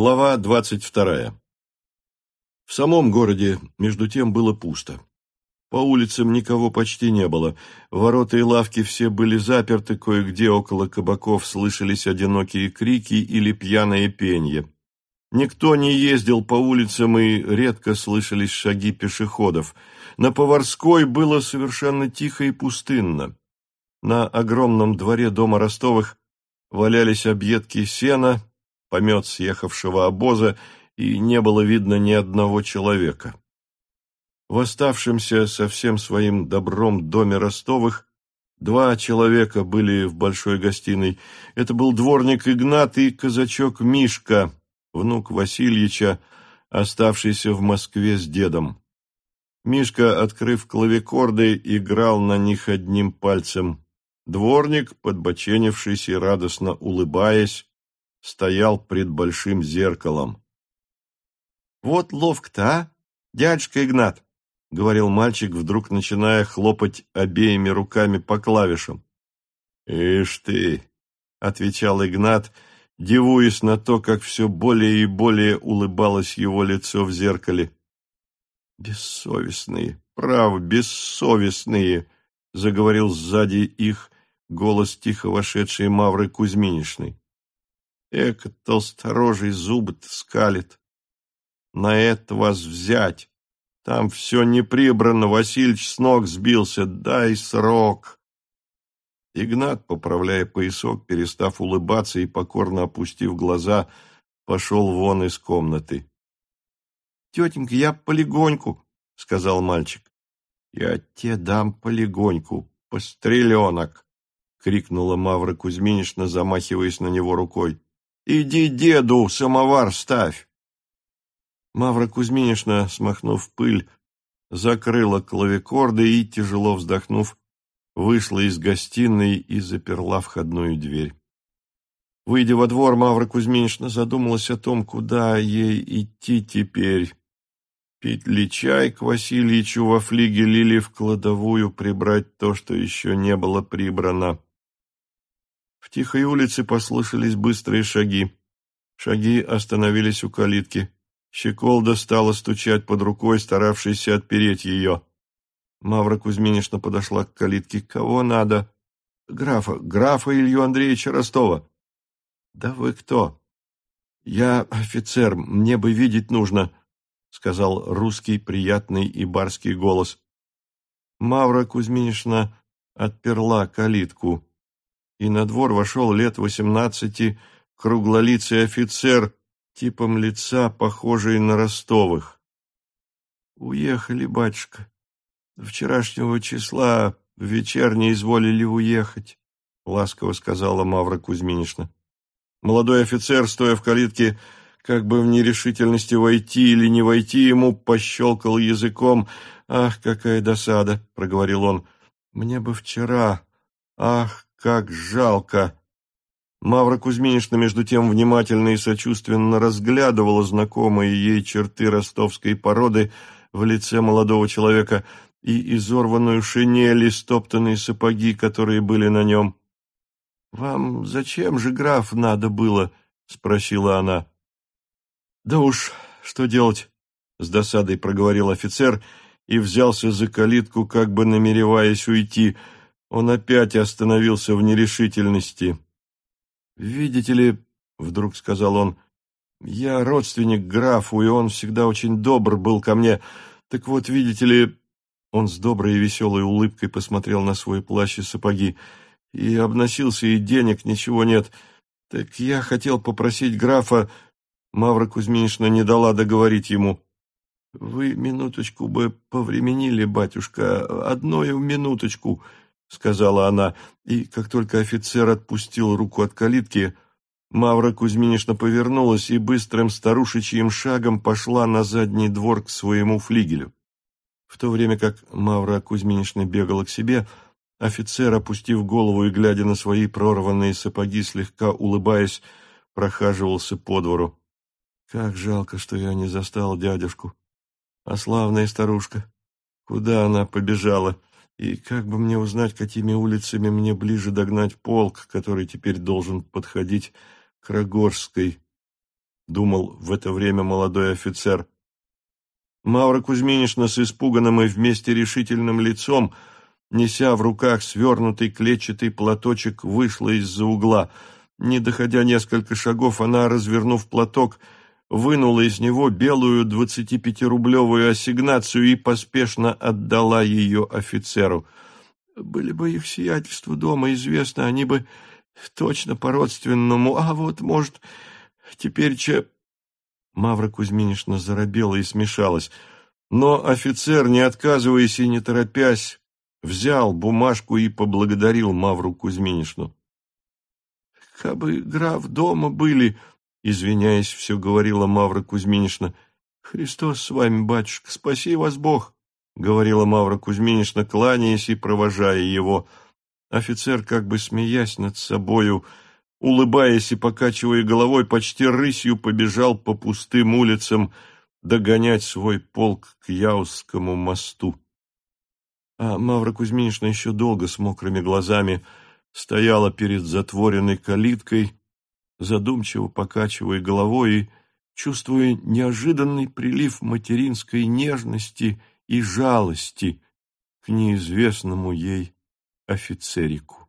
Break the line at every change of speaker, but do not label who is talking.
Глава двадцать вторая. В самом городе, между тем, было пусто. По улицам никого почти не было. Ворота и лавки все были заперты, кое-где около кабаков слышались одинокие крики или пьяное пенье. Никто не ездил по улицам, и редко слышались шаги пешеходов. На Поварской было совершенно тихо и пустынно. На огромном дворе дома Ростовых валялись объедки сена, помет съехавшего обоза, и не было видно ни одного человека. В оставшемся со всем своим добром доме Ростовых два человека были в большой гостиной. Это был дворник Игнат и казачок Мишка, внук Васильича, оставшийся в Москве с дедом. Мишка, открыв клавикорды, играл на них одним пальцем. Дворник, подбоченившись и радостно улыбаясь, стоял пред большим зеркалом. «Вот ловко-то, а, дядюшка Игнат!» — говорил мальчик, вдруг начиная хлопать обеими руками по клавишам. «Ишь ты!» — отвечал Игнат, дивуясь на то, как все более и более улыбалось его лицо в зеркале. «Бессовестные, право, бессовестные!» — заговорил сзади их голос тихо вошедшей Мавры Кузьминишной. Эко толсторожий зубы-то скалит. На это вас взять. Там все не прибрано, Васильич с ног сбился. Дай срок. Игнат, поправляя поясок, перестав улыбаться и покорно опустив глаза, пошел вон из комнаты. — Тетенька, я полегоньку, — сказал мальчик. — Я тебе дам полегоньку, постреленок, — крикнула Мавра Кузьминична, замахиваясь на него рукой. Иди деду самовар ставь. Мавра Кузьминишна, смахнув пыль, закрыла клавикорды и, тяжело вздохнув, вышла из гостиной и заперла входную дверь. Выйдя во двор, Мавра Кузьминишна задумалась о том, куда ей идти теперь. Пить ли чай к Васильичу во флигеле или в кладовую прибрать то, что еще не было прибрано. В тихой улице послышались быстрые шаги. Шаги остановились у калитки. Щеколда стала стучать под рукой, старавшейся отпереть ее. Мавра Кузьминишна подошла к калитке. «Кого надо?» «Графа, графа Илью Андреевича Ростова». «Да вы кто?» «Я офицер, мне бы видеть нужно», — сказал русский приятный и барский голос. Мавра Кузьминишна отперла калитку и на двор вошел лет восемнадцати круглолицый офицер, типом лица, похожий на Ростовых. «Уехали, батюшка. Вчерашнего числа в вечерне изволили уехать», — ласково сказала Мавра Кузьминична. Молодой офицер, стоя в калитке, как бы в нерешительности войти или не войти, ему пощелкал языком. «Ах, какая досада!» — проговорил он. «Мне бы вчера! Ах, как жалко! Мавра Кузьминична, между тем, внимательно и сочувственно разглядывала знакомые ей черты ростовской породы в лице молодого человека и изорванную шинель и стоптанные сапоги, которые были на нем. — Вам зачем же, граф, надо было? — спросила она. — Да уж, что делать? — с досадой проговорил офицер и взялся за калитку, как бы намереваясь уйти — он опять остановился в нерешительности. «Видите ли, — вдруг сказал он, — я родственник графу, и он всегда очень добр был ко мне. Так вот, видите ли...» Он с доброй и веселой улыбкой посмотрел на свой плащ и сапоги. «И обносился, и денег ничего нет. Так я хотел попросить графа...» Мавра Кузьминична не дала договорить ему. «Вы минуточку бы повременили, батюшка, одною минуточку», — сказала она, и как только офицер отпустил руку от калитки, Мавра Кузьминишна повернулась и быстрым старушечьим шагом пошла на задний двор к своему флигелю. В то время как Мавра Кузьминишна бегала к себе, офицер, опустив голову и глядя на свои прорванные сапоги, слегка улыбаясь, прохаживался по двору. «Как жалко, что я не застал дядюшку. А славная старушка! Куда она побежала?» И как бы мне узнать, какими улицами мне ближе догнать полк, который теперь должен подходить к Рогорской? думал в это время молодой офицер. Мавра Кузьминишна с испуганным и вместе решительным лицом, неся в руках свернутый клетчатый платочек, вышла из-за угла. Не доходя несколько шагов, она, развернув платок, вынула из него белую двадцатипятирублевую ассигнацию и поспешно отдала ее офицеру. Были бы их сиятельства дома известно, они бы точно по-родственному, а вот, может, теперь че... Мавра Кузьминишна заробела и смешалась, но офицер, не отказываясь и не торопясь, взял бумажку и поблагодарил Мавру Кузьминишну. — Кабы граф дома были, Извиняясь, все говорила Мавра Кузьминишна. «Христос с вами, батюшка, спаси вас Бог!» говорила Мавра Кузьминишна, кланяясь и провожая его. Офицер, как бы смеясь над собою, улыбаясь и покачивая головой, почти рысью побежал по пустым улицам догонять свой полк к Яузскому мосту. А Мавра Кузьминишна еще долго с мокрыми глазами стояла перед затворенной калиткой, задумчиво покачивая головой и чувствуя неожиданный прилив материнской нежности и жалости к неизвестному ей офицерику.